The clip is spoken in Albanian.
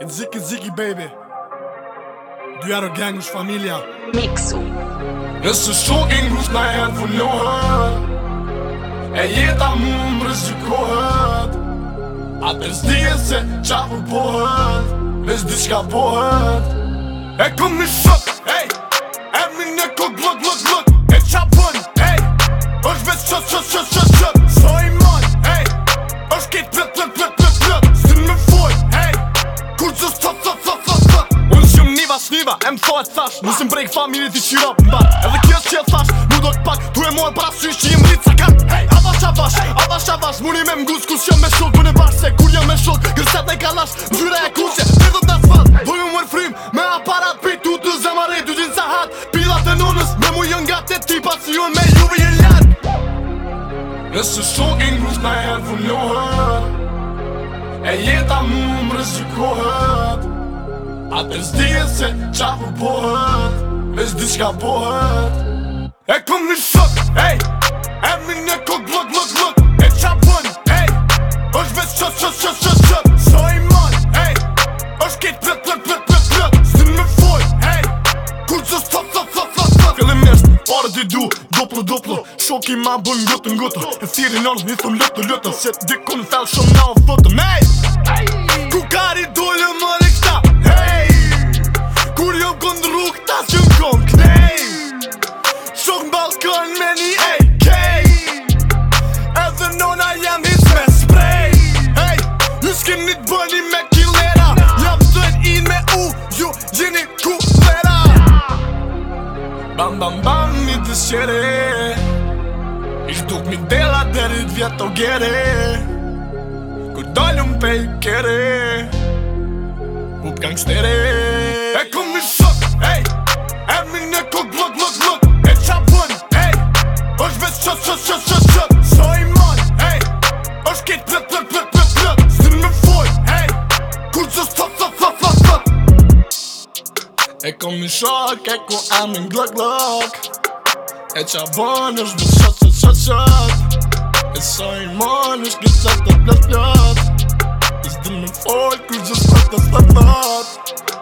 In Ziki Ziki baby Du jarë gang ush familja Miksu Nësë shokin grus në herë funohet E jeta më rëzikohet A të zdijet se qa përpohet Vez diska pohet E kom në shok hey! E mi në kok blok blok blok E qa hey! është vec qës qës qës qës qa e thash Nusim break family ti qira mbar Edhe kjo është që e thash Mu do t'pak Tu e mojnë pra sy që jim rrit sa kan hey! Avash avash hey! Avash avash Muni me mgus kus jam me shok Bune bar se kur jam me shok Gërësat e kalash Mbyre e kuqe Ti do t'na s'fat hey! Vojnë mërë frim Me aparat pi Tu të zemare Tu gjin sa hat Pilat e nonës Me mu jën nga të tipa Si ju me juve jën lat Nësë shokin grus Na e vullohet E jeta mu më rëzikohet A të zdijet se qa pohet pohët Me zdi qka E këm një shot, ej E më në këtë glot, glot, glot E qa përnë, ej është vetë shot, shot, shot, shot, shot So i mënë, ej është këtë plët, plët, plët, plët, plët Së në më ej Kur që së thot, thot, thot, thot, thot Këllë më di du Duplo duplo shok i ma bëjnë ngëtë, ngëtë E firin orë, një thëmë, lëtë, lëtë Se të shumë, na o ku du me një AK Edhe nona jam his me spray hey, Ju s'kini t'bëni me kilera Jam zën i me u, ju gjeni ku vera Bam bam bam një të shqere Ish duk mi dela deri t'vjet o gjere Kur dollum pe i kere Up gangstere kom në shok E ku em në glok glok E qa bon është më shok se shok shok E sa i mon është kë shok të plët plët Is dhe me fol kër gjë